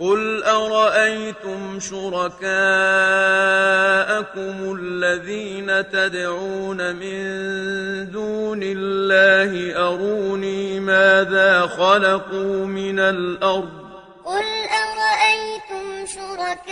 قل أرأيتم شركاءكم الذين تدعون من دون الله أروني ماذا خلقوا من الأرض قل أرأيتم شركاءكم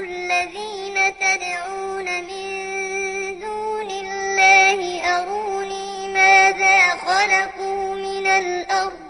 الذين تدعون من دون الله أروني ماذا خلقوا من الأرض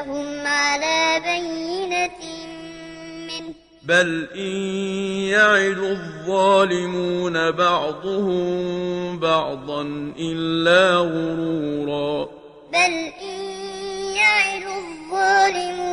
وهم على بينة منه. بل إن يعد الظالمون بعضهم بعضا إلا غرورا. بل إن يعد الظالمون